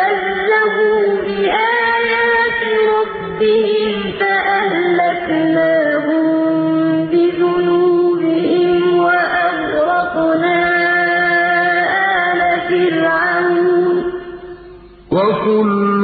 كَذَّبُوا بِآيَاتِ رَبِّهِمْ فَأَهْلَكْنَاهُم بِذُنُوبِهِمْ وَأَغْرَقْنَا آلَ فِرْعَوْنَ ۚ. وَكُلٌّ